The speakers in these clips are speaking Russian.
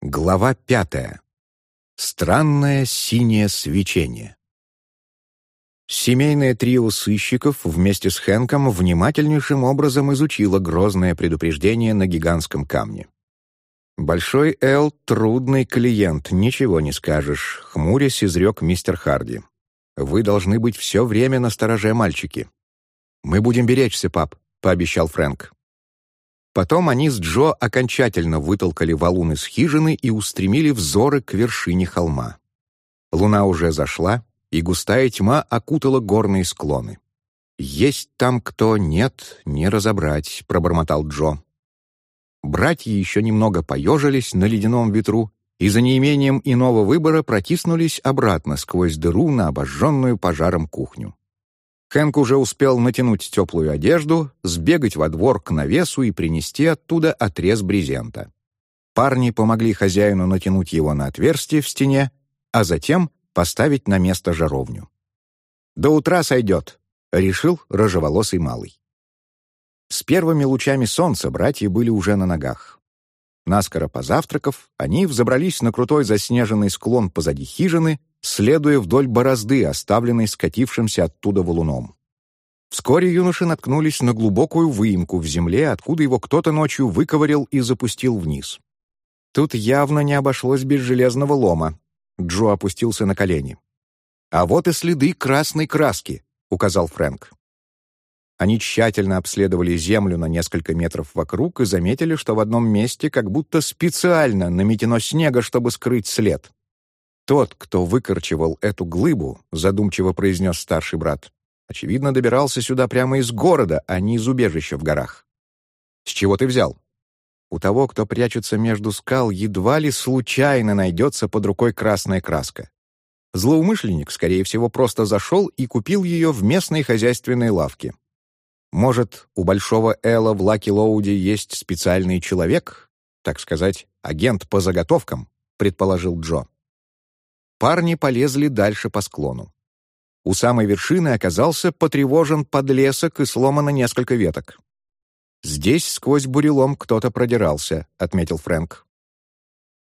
Глава пятая. Странное синее свечение. Семейное трио сыщиков вместе с Хэнком внимательнейшим образом изучило грозное предупреждение на гигантском камне. «Большой Эл — трудный клиент, ничего не скажешь», — хмурясь изрек мистер Харди. «Вы должны быть все время на стороже, мальчики». «Мы будем беречься, пап», — пообещал Фрэнк. Потом они с Джо окончательно вытолкали валун из хижины и устремили взоры к вершине холма. Луна уже зашла, и густая тьма окутала горные склоны. «Есть там кто, нет, не разобрать», — пробормотал Джо. Братья еще немного поежились на ледяном ветру и за неимением иного выбора протиснулись обратно сквозь дыру на обожженную пожаром кухню. Хэнк уже успел натянуть теплую одежду, сбегать во двор к навесу и принести оттуда отрез брезента. Парни помогли хозяину натянуть его на отверстие в стене, а затем поставить на место жаровню. «До утра сойдет», — решил рыжеволосый малый. С первыми лучами солнца братья были уже на ногах. Наскоро позавтракав, они взобрались на крутой заснеженный склон позади хижины следуя вдоль борозды, оставленной скатившимся оттуда валуном. Вскоре юноши наткнулись на глубокую выемку в земле, откуда его кто-то ночью выковырял и запустил вниз. Тут явно не обошлось без железного лома. Джо опустился на колени. «А вот и следы красной краски», — указал Фрэнк. Они тщательно обследовали землю на несколько метров вокруг и заметили, что в одном месте как будто специально наметено снега, чтобы скрыть след. «Тот, кто выкорчевал эту глыбу», — задумчиво произнес старший брат, очевидно, добирался сюда прямо из города, а не из убежища в горах. «С чего ты взял?» У того, кто прячется между скал, едва ли случайно найдется под рукой красная краска. Злоумышленник, скорее всего, просто зашел и купил ее в местной хозяйственной лавке. Может, у Большого Элла в Лаки Лоуде есть специальный человек, так сказать, агент по заготовкам, предположил Джо. Парни полезли дальше по склону. У самой вершины оказался потревожен подлесок и сломано несколько веток. «Здесь сквозь бурелом кто-то продирался», — отметил Фрэнк.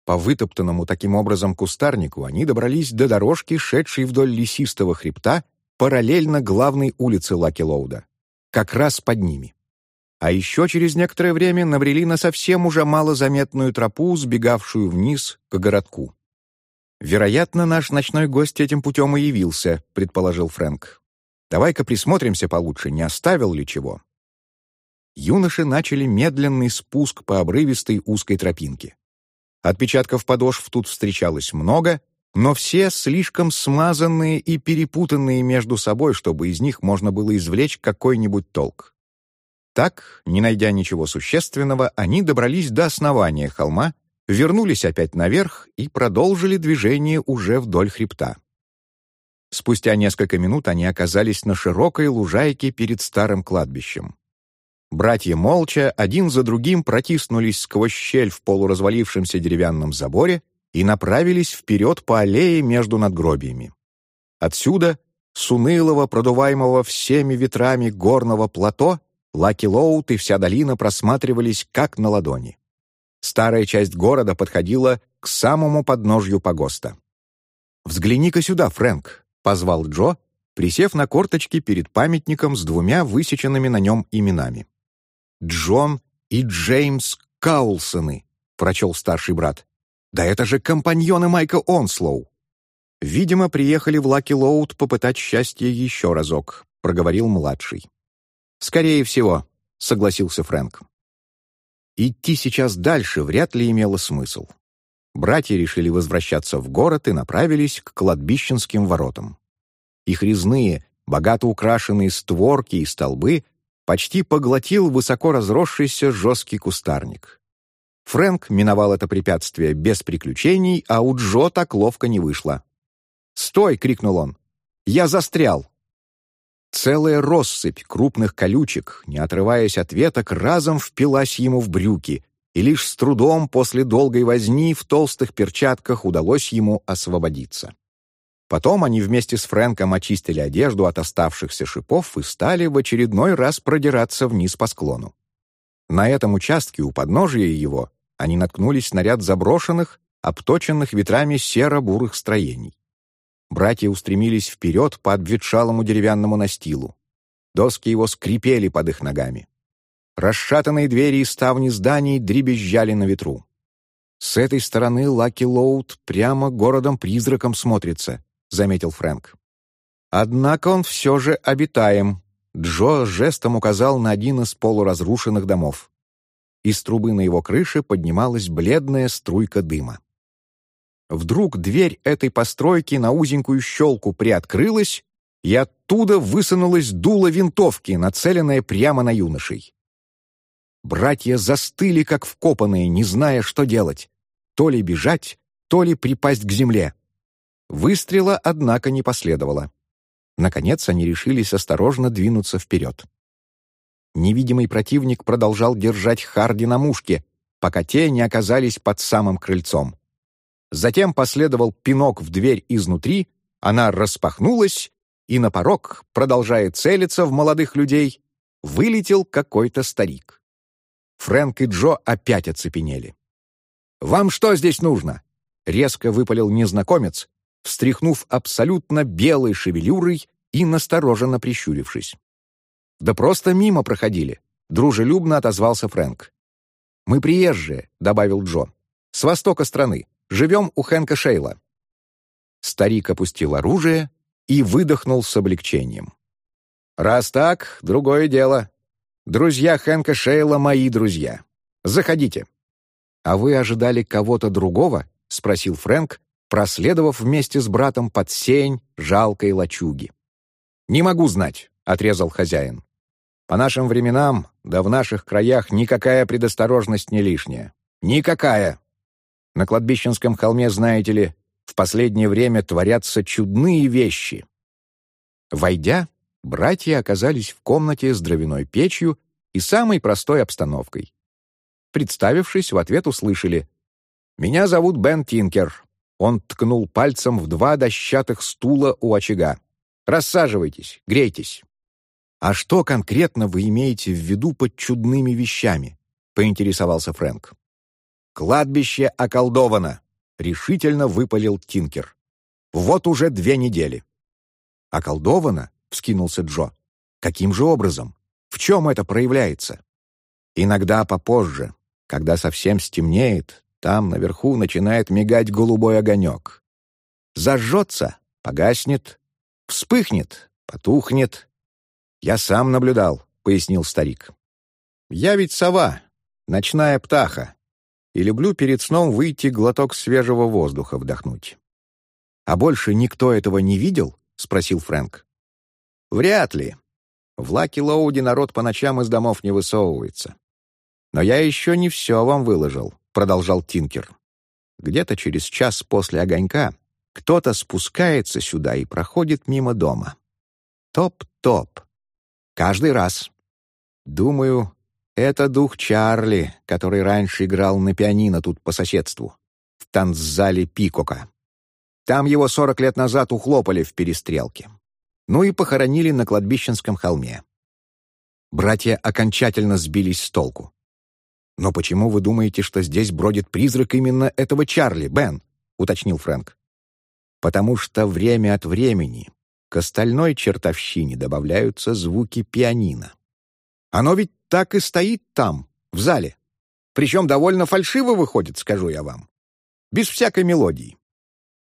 По вытоптанному таким образом кустарнику они добрались до дорожки, шедшей вдоль лесистого хребта, параллельно главной улице Лаки-Лоуда, как раз под ними. А еще через некоторое время набрели на совсем уже малозаметную тропу, сбегавшую вниз к городку. «Вероятно, наш ночной гость этим путем и явился», — предположил Фрэнк. «Давай-ка присмотримся получше, не оставил ли чего». Юноши начали медленный спуск по обрывистой узкой тропинке. Отпечатков подошв тут встречалось много, но все слишком смазанные и перепутанные между собой, чтобы из них можно было извлечь какой-нибудь толк. Так, не найдя ничего существенного, они добрались до основания холма вернулись опять наверх и продолжили движение уже вдоль хребта. Спустя несколько минут они оказались на широкой лужайке перед старым кладбищем. Братья молча один за другим протиснулись сквозь щель в полуразвалившемся деревянном заборе и направились вперед по аллее между надгробиями. Отсюда, с унылого, продуваемого всеми ветрами горного плато, Лаки Лоут и вся долина просматривались как на ладони. Старая часть города подходила к самому подножью погоста. «Взгляни-ка сюда, Фрэнк», — позвал Джо, присев на корточки перед памятником с двумя высеченными на нем именами. «Джон и Джеймс Каулсоны», — прочел старший брат. «Да это же компаньоны Майка Онслоу!» «Видимо, приехали в Лаки Лоуд попытать счастье еще разок», — проговорил младший. «Скорее всего», — согласился Фрэнк. Идти сейчас дальше вряд ли имело смысл. Братья решили возвращаться в город и направились к кладбищенским воротам. Их резные, богато украшенные створки и столбы почти поглотил высоко разросшийся жесткий кустарник. Фрэнк миновал это препятствие без приключений, а у Джо так ловко не вышло. «Стой!» — крикнул он. «Я застрял!» Целая россыпь крупных колючек, не отрываясь от веток, разом впилась ему в брюки, и лишь с трудом после долгой возни в толстых перчатках удалось ему освободиться. Потом они вместе с Фрэнком очистили одежду от оставшихся шипов и стали в очередной раз продираться вниз по склону. На этом участке у подножия его они наткнулись на ряд заброшенных, обточенных ветрами серо-бурых строений. Братья устремились вперед по обветшалому деревянному настилу. Доски его скрипели под их ногами. Расшатанные двери и ставни зданий дребезжали на ветру. «С этой стороны Лаки Лоуд прямо городом-призраком смотрится», — заметил Фрэнк. «Однако он все же обитаем», — Джо жестом указал на один из полуразрушенных домов. Из трубы на его крыше поднималась бледная струйка дыма. Вдруг дверь этой постройки на узенькую щелку приоткрылась, и оттуда высунулось дуло винтовки, нацеленное прямо на юношей. Братья застыли, как вкопанные, не зная, что делать. То ли бежать, то ли припасть к земле. Выстрела, однако, не последовало. Наконец они решились осторожно двинуться вперед. Невидимый противник продолжал держать Харди на мушке, пока те не оказались под самым крыльцом. Затем последовал пинок в дверь изнутри, она распахнулась, и на порог, продолжая целиться в молодых людей, вылетел какой-то старик. Фрэнк и Джо опять оцепенели. «Вам что здесь нужно?» — резко выпалил незнакомец, встряхнув абсолютно белой шевелюрой и настороженно прищурившись. «Да просто мимо проходили», — дружелюбно отозвался Фрэнк. «Мы приезжие», — добавил Джо, — «с востока страны. Живем у Хэнка Шейла». Старик опустил оружие и выдохнул с облегчением. «Раз так, другое дело. Друзья Хэнка Шейла — мои друзья. Заходите». «А вы ожидали кого-то другого?» — спросил Фрэнк, проследовав вместе с братом под сень жалкой лачуги. «Не могу знать», — отрезал хозяин. «По нашим временам, да в наших краях никакая предосторожность не лишняя. Никакая. На кладбищенском холме, знаете ли, в последнее время творятся чудные вещи. Войдя, братья оказались в комнате с дровяной печью и самой простой обстановкой. Представившись, в ответ услышали «Меня зовут Бен Тинкер». Он ткнул пальцем в два дощатых стула у очага. «Рассаживайтесь, грейтесь». «А что конкретно вы имеете в виду под чудными вещами?» — поинтересовался Фрэнк. «Кладбище околдовано», — решительно выпалил Тинкер. «Вот уже две недели». «Околдовано?» — вскинулся Джо. «Каким же образом? В чем это проявляется?» «Иногда попозже, когда совсем стемнеет, там наверху начинает мигать голубой огонек. Зажжется, погаснет, вспыхнет, потухнет. Я сам наблюдал», — пояснил старик. «Я ведь сова, ночная птаха, и люблю перед сном выйти глоток свежего воздуха вдохнуть. «А больше никто этого не видел?» — спросил Фрэнк. «Вряд ли. В Лаки-Лоуди народ по ночам из домов не высовывается. Но я еще не все вам выложил», — продолжал Тинкер. «Где-то через час после огонька кто-то спускается сюда и проходит мимо дома. Топ-топ. Каждый раз. Думаю, это дух Чарли, который раньше играл на пианино тут по соседству, в танцзале Пикока. Там его сорок лет назад ухлопали в перестрелке. Ну и похоронили на кладбищенском холме. Братья окончательно сбились с толку. «Но почему вы думаете, что здесь бродит призрак именно этого Чарли, Бен?» — уточнил Фрэнк. «Потому что время от времени к остальной чертовщине добавляются звуки пианино. Оно ведь так и стоит там, в зале. Причем довольно фальшиво выходит, скажу я вам. Без всякой мелодии.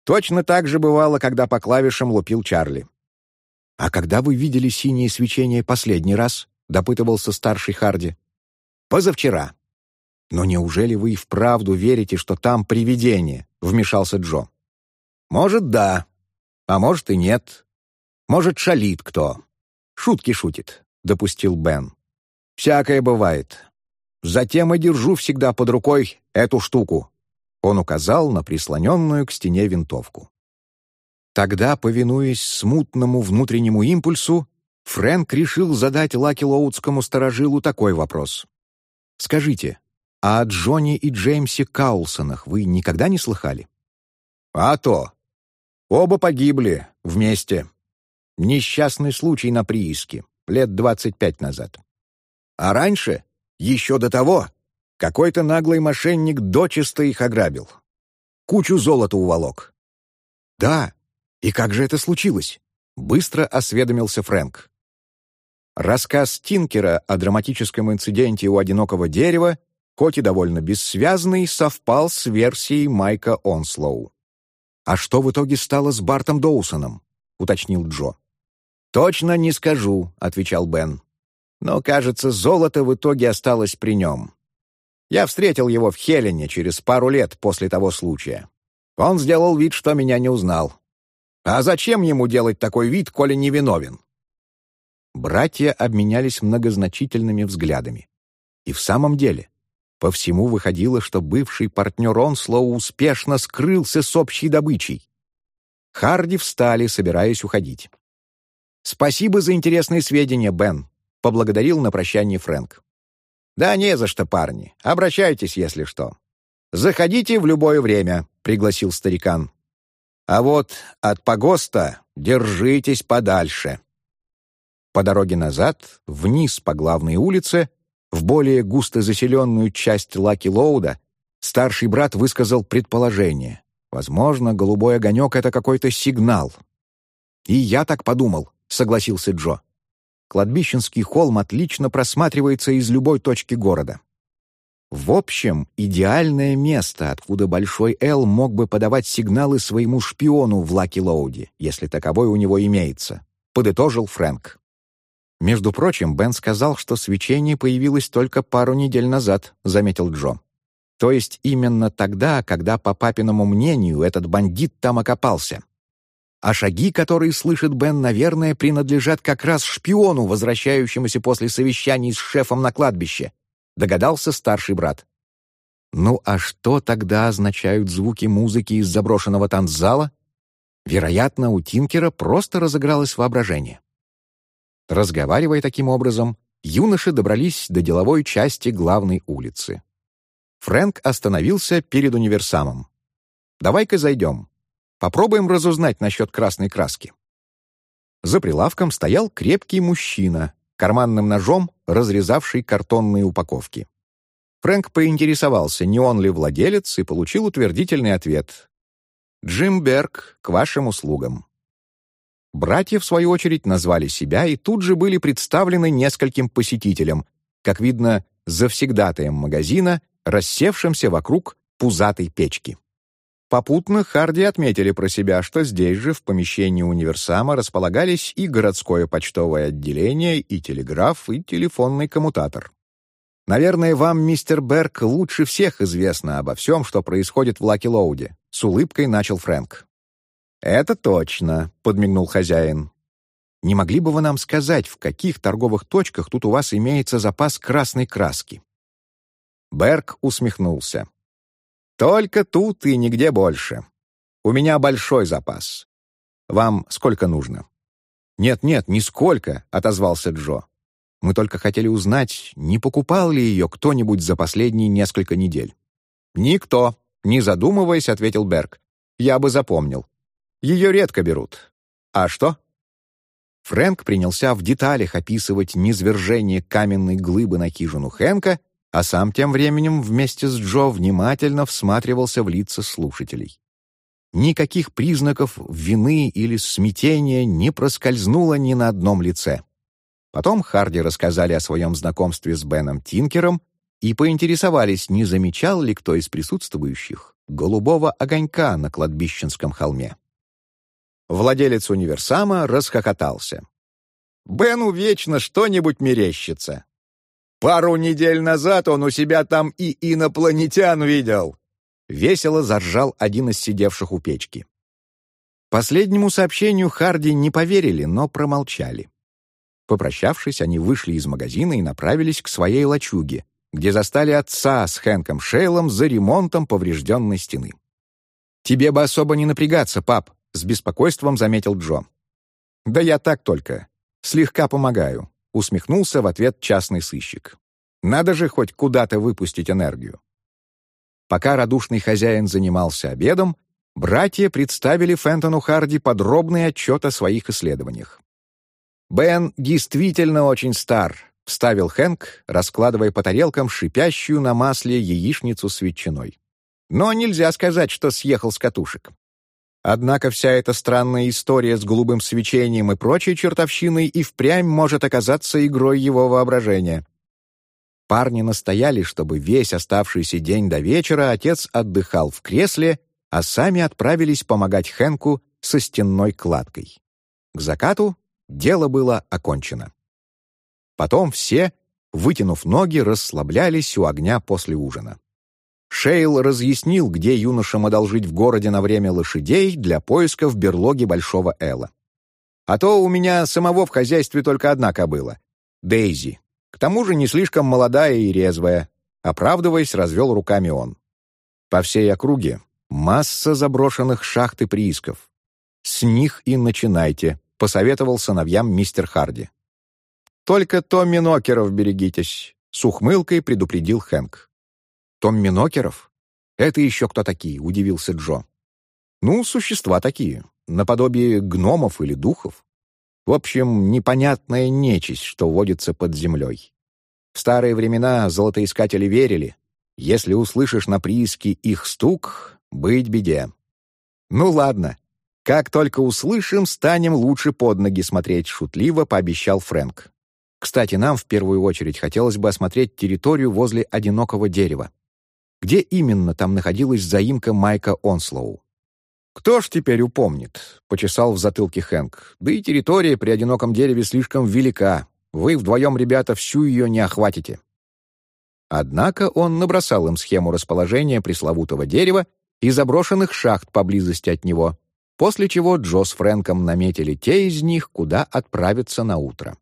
Точно так же бывало, когда по клавишам лупил Чарли. «А когда вы видели синее свечение последний раз?» — допытывался старший Харди. «Позавчера». «Но неужели вы и вправду верите, что там привидение?» — вмешался Джо. «Может, да. А может и нет. Может, шалит кто. Шутки шутит», — допустил Бен. Всякое бывает. Затем и держу всегда под рукой эту штуку». Он указал на прислоненную к стене винтовку. Тогда, повинуясь смутному внутреннему импульсу, Фрэнк решил задать Лаки Лоудскому сторожилу такой вопрос. «Скажите, а о Джонни и Джеймсе Каулсонах вы никогда не слыхали?» «А то! Оба погибли вместе. Несчастный случай на прииске, лет двадцать пять назад. А раньше, еще до того, Какой-то наглый мошенник дочисто их ограбил. Кучу золота уволок. «Да, и как же это случилось?» — быстро осведомился Фрэнк. Рассказ Тинкера о драматическом инциденте у одинокого дерева, хоть и довольно бессвязный, совпал с версией Майка Онслоу. «А что в итоге стало с Бартом Доусоном?» — уточнил Джо. «Точно не скажу», — отвечал Бен. «Но, кажется, золото в итоге осталось при нем. Я встретил его в Хелене через пару лет после того случая. Он сделал вид, что меня не узнал. А зачем ему делать такой вид, коли не виновен? Братья обменялись многозначительными взглядами. И в самом деле, по всему выходило, что бывший партнер Онслоу успешно скрылся с общей добычей. Харди встали, собираясь уходить. «Спасибо за интересные сведения, Бен», — поблагодарил на прощание Фрэнк. «Да не за что, парни. Обращайтесь, если что. Заходите в любое время», — пригласил старикан. «А вот от погоста держитесь подальше». По дороге назад, вниз по главной улице, в более густо заселенную часть Лаки-Лоуда, старший брат высказал предположение. Возможно, голубой огонек — это какой-то сигнал. «И я так подумал», — согласился Джо. Кладбищенский холм отлично просматривается из любой точки города. В общем, идеальное место, откуда Большой Эл мог бы подавать сигналы своему шпиону в Лаки-Лоуде, если таковой у него имеется, подытожил Фрэнк. «Между прочим, Бен сказал, что свечение появилось только пару недель назад», — заметил Джо. «То есть именно тогда, когда, по папиному мнению, этот бандит там окопался. А шаги, которые слышит Бен, наверное, принадлежат как раз шпиону, возвращающемуся после совещаний с шефом на кладбище», — догадался старший брат. «Ну а что тогда означают звуки музыки из заброшенного танцзала?» Вероятно, у Тинкера просто разыгралось воображение. Разговаривая таким образом, юноши добрались до деловой части главной улицы. Фрэнк остановился перед универсамом. «Давай-ка зайдем. Попробуем разузнать насчет красной краски». За прилавком стоял крепкий мужчина, карманным ножом разрезавший картонные упаковки. Фрэнк поинтересовался, не он ли владелец, и получил утвердительный ответ. «Джим Берг, к вашим услугам». Братья, в свою очередь, назвали себя и тут же были представлены нескольким посетителям, как видно, завсегдатаем магазина, рассевшимся вокруг пузатой печки. Попутно Харди отметили про себя, что здесь же, в помещении универсама, располагались и городское почтовое отделение, и телеграф, и телефонный коммутатор. «Наверное, вам, мистер Берг, лучше всех известно обо всем, что происходит в Лаки-Лоуде», — с улыбкой начал Фрэнк. «Это точно», — подмигнул хозяин. «Не могли бы вы нам сказать, в каких торговых точках тут у вас имеется запас красной краски?» Берг усмехнулся. «Только тут и нигде больше. У меня большой запас. Вам сколько нужно?» «Нет-нет, нисколько», — отозвался Джо. «Мы только хотели узнать, не покупал ли ее кто-нибудь за последние несколько недель». «Никто», — не задумываясь, ответил Берг. «Я бы запомнил. Ее редко берут. А что?» Фрэнк принялся в деталях описывать низвержение каменной глыбы на хижину Хэнка, а сам тем временем вместе с Джо внимательно всматривался в лица слушателей. Никаких признаков вины или смятения не проскользнуло ни на одном лице. Потом Харди рассказали о своем знакомстве с Беном Тинкером и поинтересовались, не замечал ли кто из присутствующих голубого огонька на кладбищенском холме. Владелец универсама расхохотался. «Бену вечно что-нибудь мерещится. Пару недель назад он у себя там и инопланетян видел!» Весело заржал один из сидевших у печки. Последнему сообщению Харди не поверили, но промолчали. Попрощавшись, они вышли из магазина и направились к своей лачуге, где застали отца с Хэнком Шейлом за ремонтом поврежденной стены. «Тебе бы особо не напрягаться, пап», — с беспокойством заметил Джо. «Да я так только. Слегка помогаю», — усмехнулся в ответ частный сыщик. «Надо же хоть куда-то выпустить энергию». Пока радушный хозяин занимался обедом, братья представили Фентону Харди подробный отчет о своих исследованиях. «Бен действительно очень стар», — вставил Хэнк, раскладывая по тарелкам шипящую на масле яичницу с ветчиной. «Но нельзя сказать, что съехал с катушек. Однако вся эта странная история с голубым свечением и прочей чертовщиной и впрямь может оказаться игрой его воображения. Парни настояли, чтобы весь оставшийся день до вечера отец отдыхал в кресле, а сами отправились помогать Хэнку со стенной кладкой. К закату дело было окончено. Потом все, вытянув ноги, расслаблялись у огня после ужина. Шейл разъяснил, где юношам одолжить в городе на время лошадей для поиска в берлоге Большого Элла. «А то у меня самого в хозяйстве только одна кобыла — Дейзи. К тому же не слишком молодая и резвая», — оправдываясь, развел руками он. По всей округе масса заброшенных шахт и приисков. С них и начинайте, — посоветовал сыновьям мистер Харди. «Только Томми Нокеров берегитесь», — с ухмылкой предупредил Хэнк. «Томми Нокеров? Это еще кто такие?» — удивился Джо. «Ну, существа такие, наподобие гномов или духов. В общем, непонятная нечисть, что водится под землей. В старые времена золотоискатели верили, если услышишь на прииске их стук, быть беде. Ну ладно, как только услышим, станем лучше под ноги смотреть, шутливо пообещал Фрэнк. Кстати, нам в первую очередь хотелось бы осмотреть территорию возле одинокого дерева. Где именно там находилась заимка Майка Онслоу? «Кто ж теперь упомнит?» — почесал в затылке Хэнк. «Да и территория при одиноком дереве слишком велика. Вы вдвоем, ребята, всю ее не охватите». Однако он набросал им схему расположения пресловутого дерева и заброшенных шахт поблизости от него, после чего Джо с Фрэнком наметили те из них, куда отправиться на утро.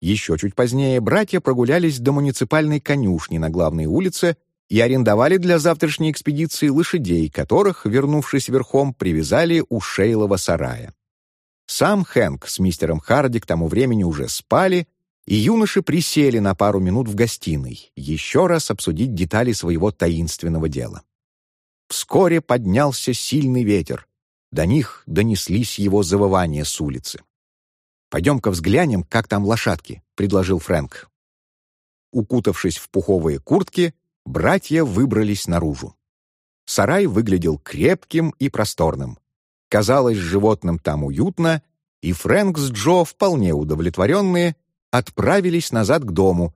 Еще чуть позднее братья прогулялись до муниципальной конюшни на главной улице и арендовали для завтрашней экспедиции лошадей, которых, вернувшись верхом, привязали у Шейлова сарая. Сам Хэнк с мистером Харди к тому времени уже спали, и юноши присели на пару минут в гостиной, еще раз обсудить детали своего таинственного дела. Вскоре поднялся сильный ветер. До них донеслись его завывания с улицы. «Пойдем-ка взглянем, как там лошадки», — предложил Фрэнк. Укутавшись в пуховые куртки, братья выбрались наружу. Сарай выглядел крепким и просторным. Казалось, животным там уютно, и Фрэнк с Джо, вполне удовлетворенные, отправились назад к дому,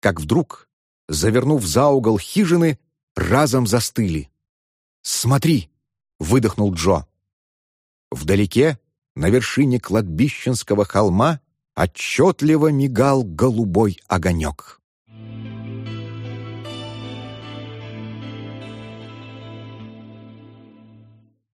как вдруг, завернув за угол хижины, разом застыли. «Смотри!» — выдохнул Джо. Вдалеке, на вершине кладбищенского холма, отчетливо мигал голубой огонек.